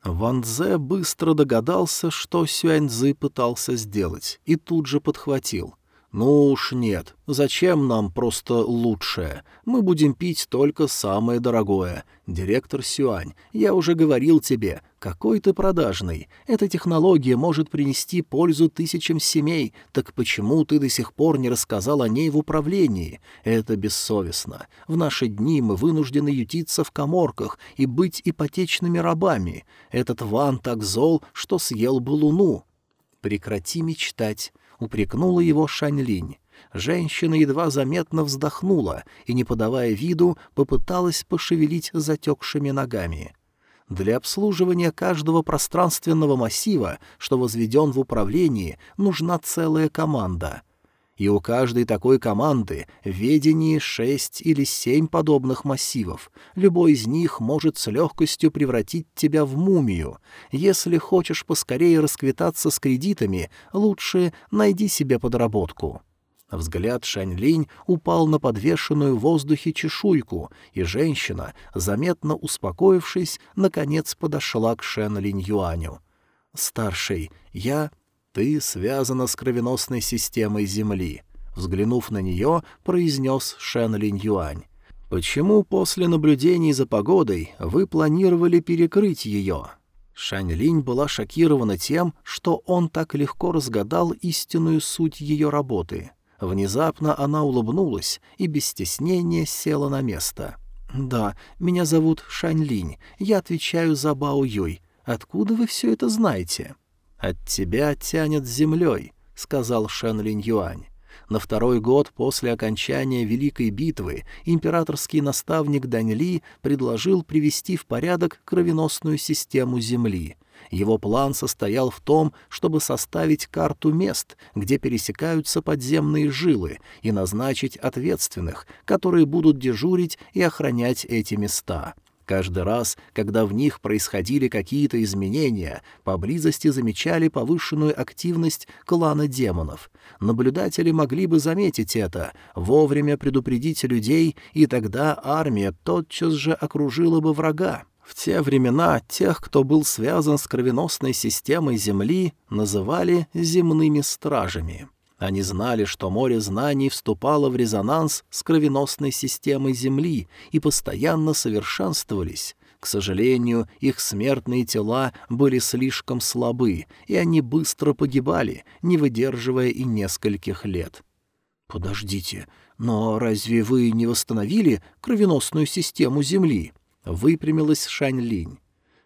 Ван Дзе быстро догадался, что Сюаньзы пытался сделать, и тут же подхватил. «Ну уж нет. Зачем нам просто лучшее? Мы будем пить только самое дорогое. Директор Сюань, я уже говорил тебе, какой ты продажный. Эта технология может принести пользу тысячам семей, так почему ты до сих пор не рассказал о ней в управлении? Это бессовестно. В наши дни мы вынуждены ютиться в коморках и быть ипотечными рабами. Этот Ван так зол, что съел бы луну. Прекрати мечтать упрекнула его Шаньлинь. Женщина едва заметно вздохнула и, не подавая виду, попыталась пошевелить затекшими ногами. Для обслуживания каждого пространственного массива, что возведен в управлении, нужна целая команда — и у каждой такой команды в ведении шесть или семь подобных массивов. Любой из них может с легкостью превратить тебя в мумию. Если хочешь поскорее расквитаться с кредитами, лучше найди себе подработку». Взгляд Шаньлинь упал на подвешенную в воздухе чешуйку, и женщина, заметно успокоившись, наконец подошла к Шэн Линь Юаню. «Старший, я «Ты связана с кровеносной системой Земли», — взглянув на нее, произнес Шен Линь Юань. «Почему после наблюдений за погодой вы планировали перекрыть ее?» Шань Линь была шокирована тем, что он так легко разгадал истинную суть ее работы. Внезапно она улыбнулась и без стеснения села на место. «Да, меня зовут Шань Линь, я отвечаю за Бао Юй. Откуда вы все это знаете?» «От тебя тянет землей», — сказал Шен Линь Юань. На второй год после окончания Великой битвы императорский наставник Дань Ли предложил привести в порядок кровеносную систему Земли. Его план состоял в том, чтобы составить карту мест, где пересекаются подземные жилы, и назначить ответственных, которые будут дежурить и охранять эти места. Каждый раз, когда в них происходили какие-то изменения, поблизости замечали повышенную активность клана демонов. Наблюдатели могли бы заметить это, вовремя предупредить людей, и тогда армия тотчас же окружила бы врага. В те времена тех, кто был связан с кровеносной системой Земли, называли «земными стражами». Они знали, что море знаний вступало в резонанс с кровеносной системой Земли и постоянно совершенствовались. К сожалению, их смертные тела были слишком слабы, и они быстро погибали, не выдерживая и нескольких лет. «Подождите, но разве вы не восстановили кровеносную систему Земли?» — выпрямилась Шань Линь.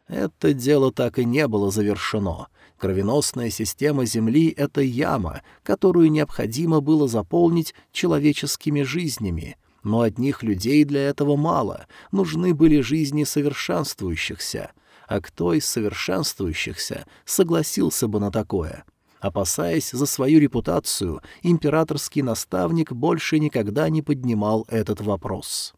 Это дело так и не было завершено. Кровеносная система Земли — это яма, которую необходимо было заполнить человеческими жизнями. Но одних людей для этого мало, нужны были жизни совершенствующихся. А кто из совершенствующихся согласился бы на такое? Опасаясь за свою репутацию, императорский наставник больше никогда не поднимал этот вопрос.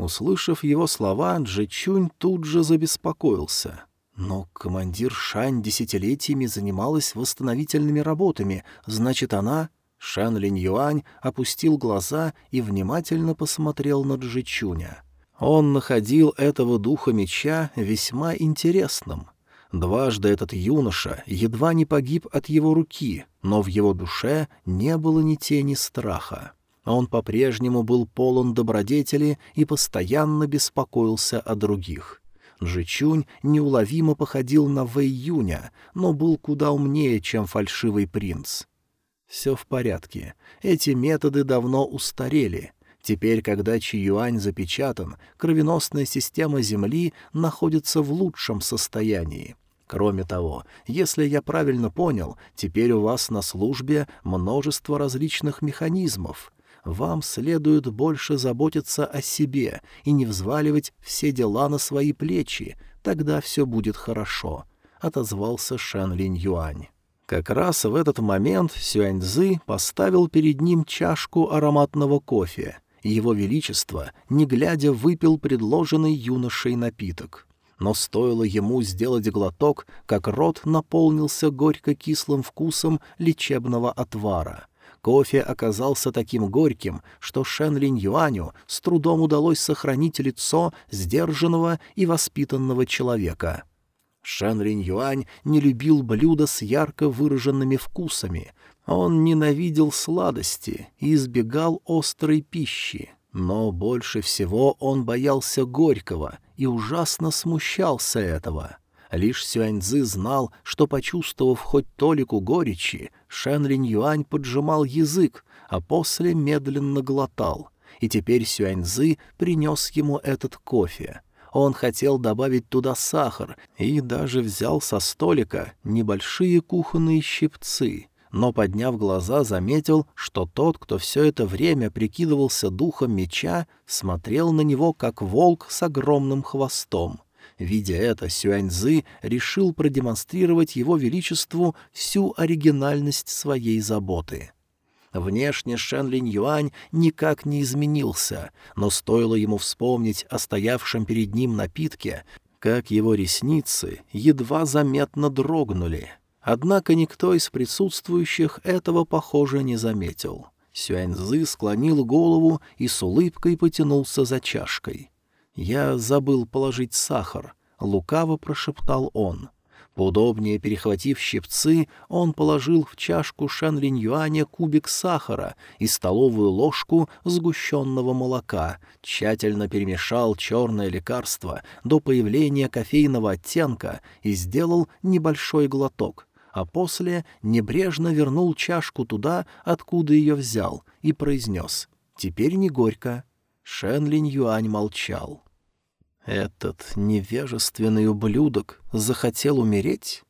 Услышав его слова, Джичунь тут же забеспокоился — но командир Шань десятилетиями занималась восстановительными работами, значит, она... Шан Линь Юань опустил глаза и внимательно посмотрел на Джичуня. Он находил этого духа меча весьма интересным. Дважды этот юноша едва не погиб от его руки, но в его душе не было ни тени страха. Он по-прежнему был полон добродетели и постоянно беспокоился о других. Жичунь неуловимо походил на Вэй Юня, но был куда умнее, чем фальшивый принц. Все в порядке. Эти методы давно устарели. Теперь, когда Чиюань запечатан, кровеносная система Земли находится в лучшем состоянии. Кроме того, если я правильно понял, теперь у вас на службе множество различных механизмов вам следует больше заботиться о себе и не взваливать все дела на свои плечи, тогда все будет хорошо», — отозвался Шэн Линь Юань. Как раз в этот момент Сюаньзы поставил перед ним чашку ароматного кофе, и его величество, не глядя, выпил предложенный юношей напиток. Но стоило ему сделать глоток, как рот наполнился горько-кислым вкусом лечебного отвара — Кофе оказался таким горьким, что Шен Линь Юаню с трудом удалось сохранить лицо сдержанного и воспитанного человека. Шэн Линь Юань не любил блюда с ярко выраженными вкусами. Он ненавидел сладости и избегал острой пищи. Но больше всего он боялся горького и ужасно смущался этого. Лишь Сюаньзы знал, что, почувствовав хоть толику горечи, Шэн Линь Юань поджимал язык, а после медленно глотал. И теперь Сюаньзы принес ему этот кофе. Он хотел добавить туда сахар и даже взял со столика небольшие кухонные щипцы, но, подняв глаза, заметил, что тот, кто все это время прикидывался духом меча, смотрел на него, как волк с огромным хвостом. Видя это, Сюаньзы решил продемонстрировать его величеству всю оригинальность своей заботы. Внешне Шен Линь Юань никак не изменился, но стоило ему вспомнить о стоявшем перед ним напитке, как его ресницы едва заметно дрогнули. Однако никто из присутствующих этого, похоже, не заметил. Сюаньзы склонил голову и с улыбкой потянулся за чашкой. «Я забыл положить сахар», — лукаво прошептал он. Поудобнее перехватив щипцы, он положил в чашку Шэн Линь Юаня кубик сахара и столовую ложку сгущенного молока, тщательно перемешал черное лекарство до появления кофейного оттенка и сделал небольшой глоток, а после небрежно вернул чашку туда, откуда ее взял, и произнес «Теперь не горько». Шэн Линь Юань молчал. Этот невежественный ублюдок захотел умереть?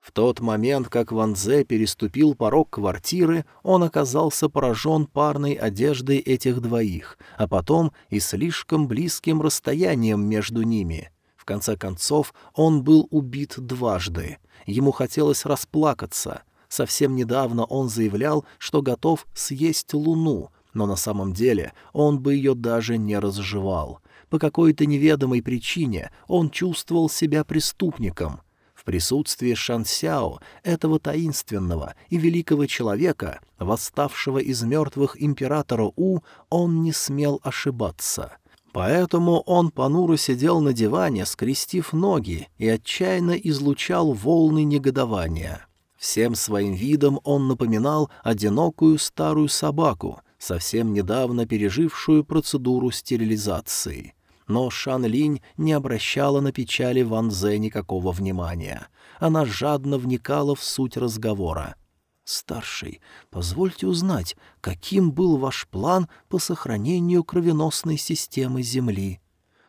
В тот момент, как Ван Зе переступил порог квартиры, он оказался поражен парной одеждой этих двоих, а потом и слишком близким расстоянием между ними. В конце концов, он был убит дважды. Ему хотелось расплакаться. Совсем недавно он заявлял, что готов съесть луну, но на самом деле он бы ее даже не разжевал. По какой-то неведомой причине он чувствовал себя преступником. В присутствии Шансяо, этого таинственного и великого человека, восставшего из мертвых императора У, он не смел ошибаться. Поэтому он понуро сидел на диване, скрестив ноги, и отчаянно излучал волны негодования. Всем своим видом он напоминал одинокую старую собаку, совсем недавно пережившую процедуру стерилизации но Шан Линь не обращала на печали Ван Зе никакого внимания. Она жадно вникала в суть разговора. «Старший, позвольте узнать, каким был ваш план по сохранению кровеносной системы Земли?»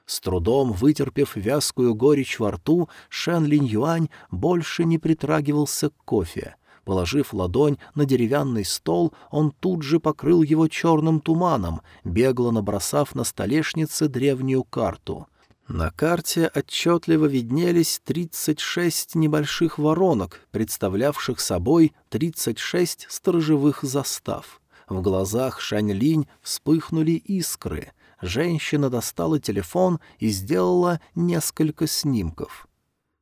С трудом вытерпев вязкую горечь во рту, Шэн Линь Юань больше не притрагивался к кофе — Положив ладонь на деревянный стол, он тут же покрыл его черным туманом, бегло набросав на столешнице древнюю карту. На карте отчетливо виднелись 36 небольших воронок, представлявших собой 36 сторожевых застав. В глазах Шань-Линь вспыхнули искры. Женщина достала телефон и сделала несколько снимков.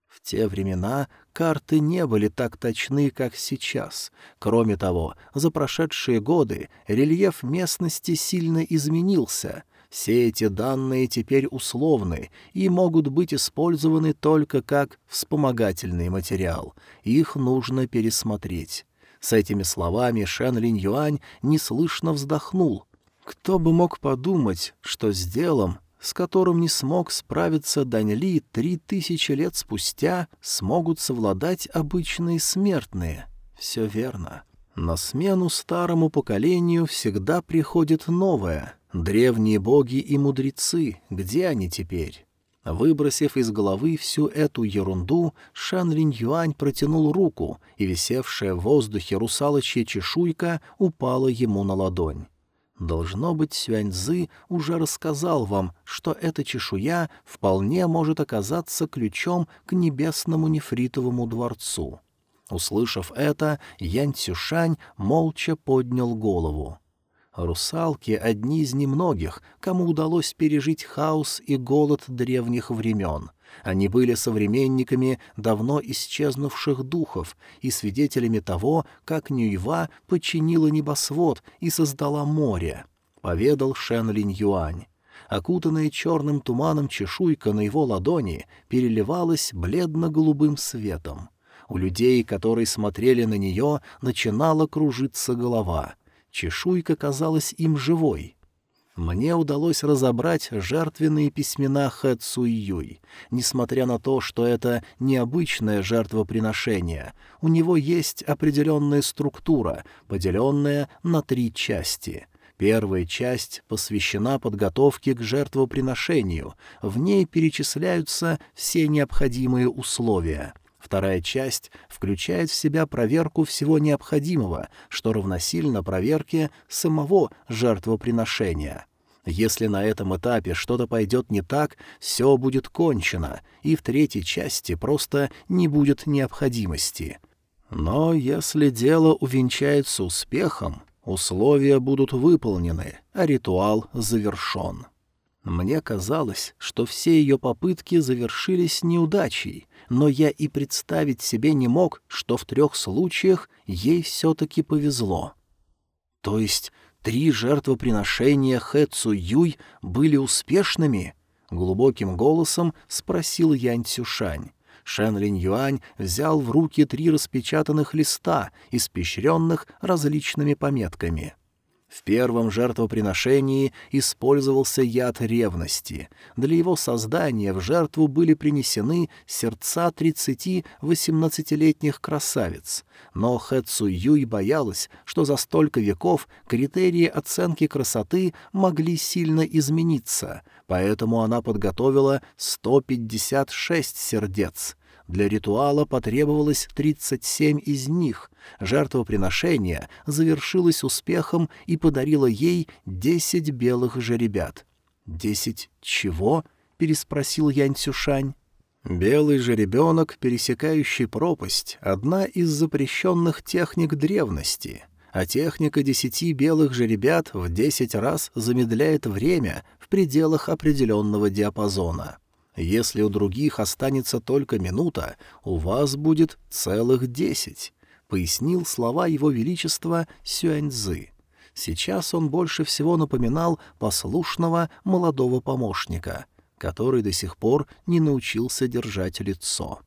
В те времена карты не были так точны, как сейчас. Кроме того, за прошедшие годы рельеф местности сильно изменился. Все эти данные теперь условны и могут быть использованы только как вспомогательный материал. Их нужно пересмотреть. С этими словами Шэн Линь Юань неслышно вздохнул. Кто бы мог подумать, что с делом с которым не смог справиться Даньли три тысячи лет спустя, смогут совладать обычные смертные. Все верно. На смену старому поколению всегда приходит новое. Древние боги и мудрецы, где они теперь? Выбросив из головы всю эту ерунду, Шан Линь Юань протянул руку, и висевшая в воздухе русалочья чешуйка упала ему на ладонь. Должно быть, Сюаньзы уже рассказал вам, что эта чешуя вполне может оказаться ключом к небесному нефритовому дворцу. Услышав это, Янь Цюшань молча поднял голову. Русалки — одни из немногих, кому удалось пережить хаос и голод древних времен. Они были современниками давно исчезнувших духов и свидетелями того, как Нюйва починила небосвод и создала море, — поведал Шен Линь Юань. Окутанная черным туманом чешуйка на его ладони переливалась бледно-голубым светом. У людей, которые смотрели на нее, начинала кружиться голова. Чешуйка казалась им живой. Мне удалось разобрать жертвенные письмена Хэ Цуй Несмотря на то, что это необычное жертвоприношение, у него есть определенная структура, поделенная на три части — Первая часть посвящена подготовке к жертвоприношению, в ней перечисляются все необходимые условия. Вторая часть включает в себя проверку всего необходимого, что равносильно проверке самого жертвоприношения. Если на этом этапе что-то пойдет не так, все будет кончено, и в третьей части просто не будет необходимости. Но если дело увенчается успехом, Условия будут выполнены, а ритуал завершен. Мне казалось, что все ее попытки завершились неудачей, но я и представить себе не мог, что в трех случаях ей все-таки повезло. То есть три жертвоприношения Хэ Цу Юй были успешными? Глубоким голосом спросил Янь Цюшань. Шен Линь Юань взял в руки три распечатанных листа, испещренных различными пометками. В первом жертвоприношении использовался яд ревности. Для его создания в жертву были принесены сердца тридцати восемнадцатилетних красавиц. Но Хэ Цу Юй боялась, что за столько веков критерии оценки красоты могли сильно измениться, поэтому она подготовила 156 сердец. Для ритуала потребовалось 37 из них. Жертвоприношение завершилось успехом и подарило ей 10 белых жеребят. «Десять чего?» — переспросил Янь Цюшань. Белый жеребенок, пересекающий пропасть, — одна из запрещенных техник древности, а техника десяти белых жеребят в десять раз замедляет время в пределах определенного диапазона. Если у других останется только минута, у вас будет целых десять», — пояснил слова его величества Сюаньзы. Сейчас он больше всего напоминал послушного молодого помощника, который до сих пор не научился держать лицо.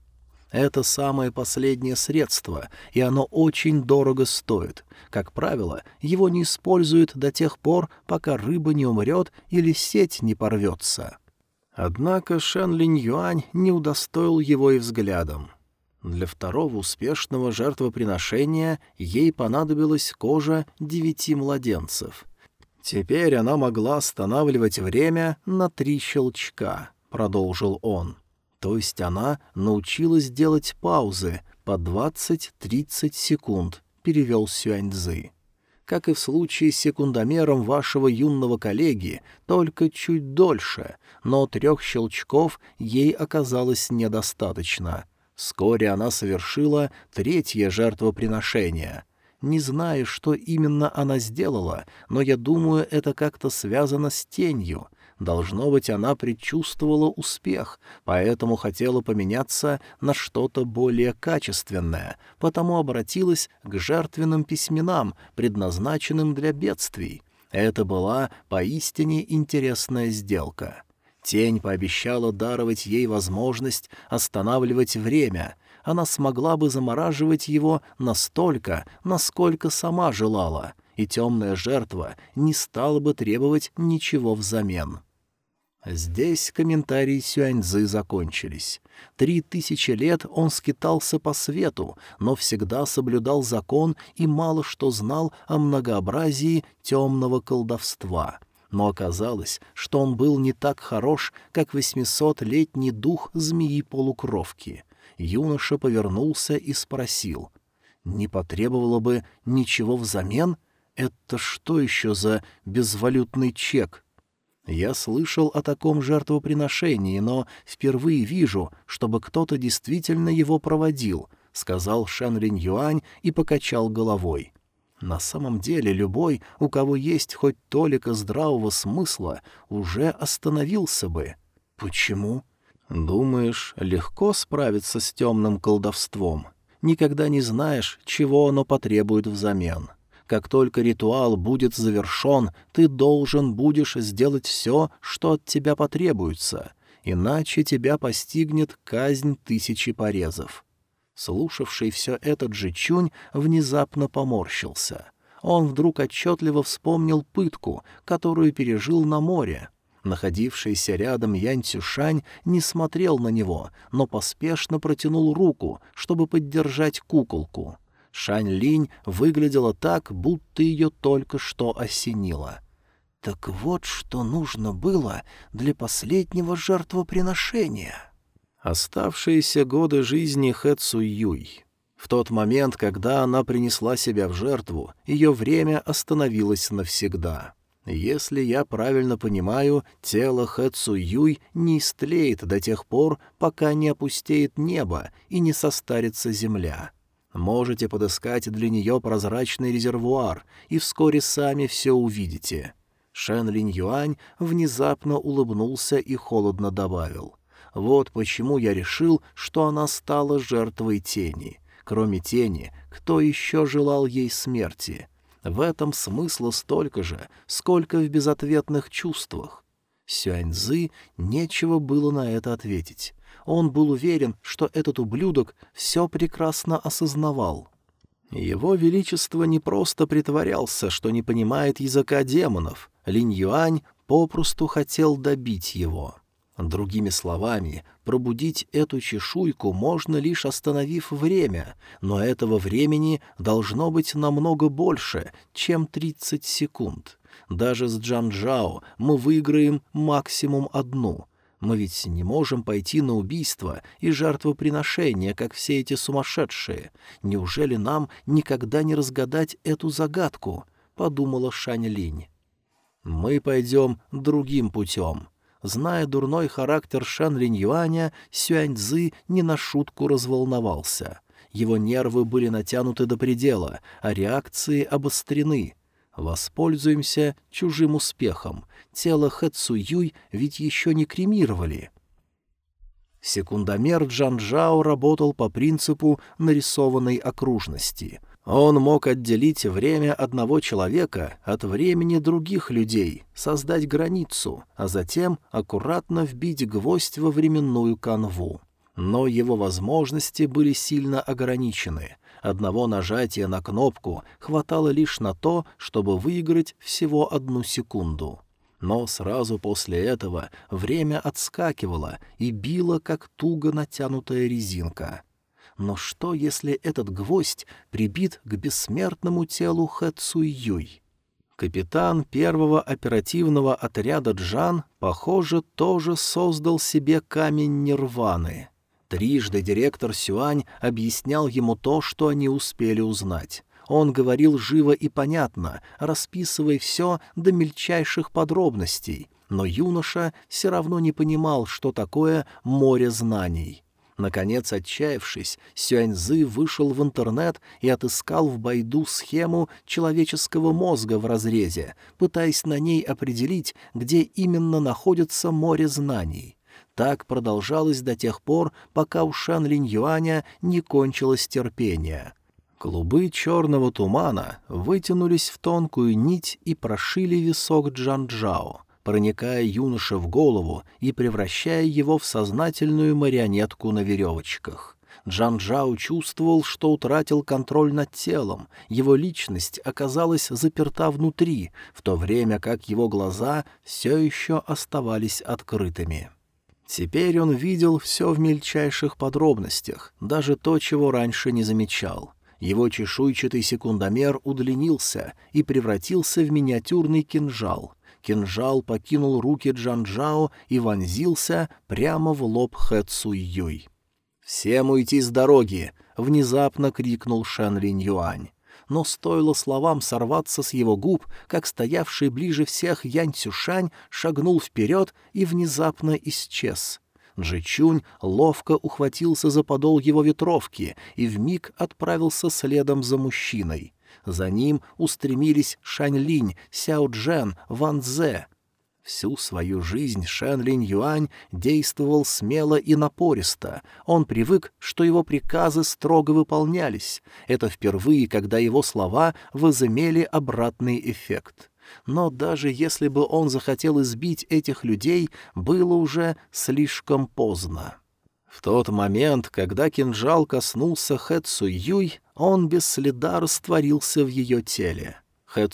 Это самое последнее средство, и оно очень дорого стоит. Как правило, его не используют до тех пор, пока рыба не умрет или сеть не порвется. Однако Шэн Линь Юань не удостоил его и взглядом. Для второго успешного жертвоприношения ей понадобилась кожа девяти младенцев. Теперь она могла останавливать время на три щелчка, — продолжил он. То есть она научилась делать паузы по двадцать-тридцать секунд, — перевел Сюаньцзы как и в случае с секундомером вашего юного коллеги, только чуть дольше, но трех щелчков ей оказалось недостаточно. Вскоре она совершила третье жертвоприношение. Не знаю, что именно она сделала, но я думаю, это как-то связано с тенью — Должно быть, она предчувствовала успех, поэтому хотела поменяться на что-то более качественное, потому обратилась к жертвенным письменам, предназначенным для бедствий. Это была поистине интересная сделка. Тень пообещала даровать ей возможность останавливать время. Она смогла бы замораживать его настолько, насколько сама желала, и темная жертва не стала бы требовать ничего взамен. Здесь комментарии Сюаньзы закончились. Три тысячи лет он скитался по свету, но всегда соблюдал закон и мало что знал о многообразии темного колдовства. Но оказалось, что он был не так хорош, как восьмисотлетний дух змеи-полукровки. Юноша повернулся и спросил. «Не потребовало бы ничего взамен? Это что еще за безвалютный чек?» Я слышал о таком жертвоприношении, но впервые вижу, чтобы кто-то действительно его проводил, — сказал Шэн Линь Юань и покачал головой. На самом деле любой, у кого есть хоть толика здравого смысла, уже остановился бы. Почему? Думаешь, легко справиться с темным колдовством? Никогда не знаешь, чего оно потребует взамен. Как только ритуал будет завершен, ты должен будешь сделать все, что от тебя потребуется, иначе тебя постигнет казнь тысячи порезов». Слушавший все этот же Чунь внезапно поморщился. Он вдруг отчетливо вспомнил пытку, которую пережил на море. Находившийся рядом Янь Цюшань не смотрел на него, но поспешно протянул руку, чтобы поддержать куколку. Шань Линь выглядела так, будто ее только что осенило. Так вот, что нужно было для последнего жертвоприношения. Оставшиеся годы жизни Хэ Цу Юй. В тот момент, когда она принесла себя в жертву, ее время остановилось навсегда. Если я правильно понимаю, тело Хэ Цу Юй не истлеет до тех пор, пока не опустеет небо и не состарится земля. Можете подыскать для нее прозрачный резервуар, и вскоре сами все увидите». Шен Линь Юань внезапно улыбнулся и холодно добавил. «Вот почему я решил, что она стала жертвой тени. Кроме тени, кто еще желал ей смерти? В этом смысла столько же, сколько в безответных чувствах». Сюаньзы нечего было на это ответить. Он был уверен, что этот ублюдок все прекрасно осознавал. Его Величество не просто притворялся, что не понимает языка демонов. Линь Юань попросту хотел добить его. Другими словами, пробудить эту чешуйку можно лишь остановив время, но этого времени должно быть намного больше, чем 30 секунд. Даже с Джанжао мы выиграем максимум одну, мы ведь не можем пойти на убийство и жертвоприношение, как все эти сумасшедшие. Неужели нам никогда не разгадать эту загадку?» — подумала Шань Линь. «Мы пойдем другим путем». Зная дурной характер Шан Линь Юаня, Сюань Цзы не на шутку разволновался. Его нервы были натянуты до предела, а реакции обострены — Воспользуемся чужим успехом. Тело Хэ Цу Юй ведь еще не кремировали. Секундомер Джан Джао работал по принципу нарисованной окружности. Он мог отделить время одного человека от времени других людей, создать границу, а затем аккуратно вбить гвоздь во временную канву. Но его возможности были сильно ограничены — Одного нажатия на кнопку хватало лишь на то, чтобы выиграть всего одну секунду. Но сразу после этого время отскакивало и било, как туго натянутая резинка. Но что, если этот гвоздь прибит к бессмертному телу Хэ Цуй Юй? Капитан первого оперативного отряда Джан, похоже, тоже создал себе камень нирваны — Трижды директор Сюань объяснял ему то, что они успели узнать. Он говорил живо и понятно, расписывая все до мельчайших подробностей, но юноша все равно не понимал, что такое море знаний. Наконец, отчаявшись, Сюаньзы вышел в интернет и отыскал в Байду схему человеческого мозга в разрезе, пытаясь на ней определить, где именно находится море знаний. Так продолжалось до тех пор, пока у Шан Линь Юаня не кончилось терпение. Клубы черного тумана вытянулись в тонкую нить и прошили висок Джан-Джао, проникая юноше в голову и превращая его в сознательную марионетку на веревочках. Джан Джао чувствовал, что утратил контроль над телом, его личность оказалась заперта внутри, в то время как его глаза все еще оставались открытыми. Теперь он видел все в мельчайших подробностях, даже то, чего раньше не замечал. Его чешуйчатый секундомер удлинился и превратился в миниатюрный кинжал. Кинжал покинул руки Джанжао и вонзился прямо в лоб Хэ Цуй. «Всем уйти с дороги!» — внезапно крикнул Шэн Линь Юань но стоило словам сорваться с его губ, как стоявший ближе всех Янь Цюшань шагнул вперед и внезапно исчез. Джичунь ловко ухватился за подол его ветровки и вмиг отправился следом за мужчиной. За ним устремились Шань Линь, Сяо Джен, Ван Цзэ. Всю свою жизнь Шэн Линь Юань действовал смело и напористо. Он привык, что его приказы строго выполнялись. Это впервые, когда его слова возымели обратный эффект. Но даже если бы он захотел избить этих людей, было уже слишком поздно. В тот момент, когда кинжал коснулся Хэ Цу Юй, он без следа растворился в ее теле. Хэ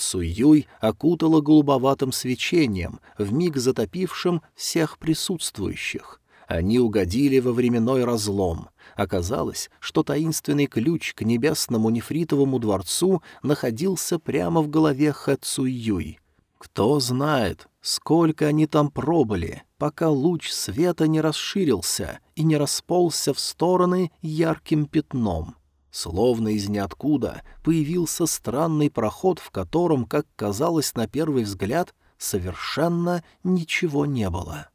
окутала голубоватым свечением, вмиг затопившим всех присутствующих. Они угодили во временной разлом. Оказалось, что таинственный ключ к небесному нефритовому дворцу находился прямо в голове Хэ. Кто знает, сколько они там пробыли, пока луч света не расширился и не расползся в стороны ярким пятном. Словно из ниоткуда появился странный проход, в котором, как казалось на первый взгляд, совершенно ничего не было.